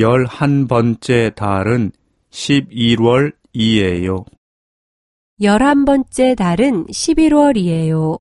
열한 번째 달은 11월이에요. 열한 번째 달은 11월이에요.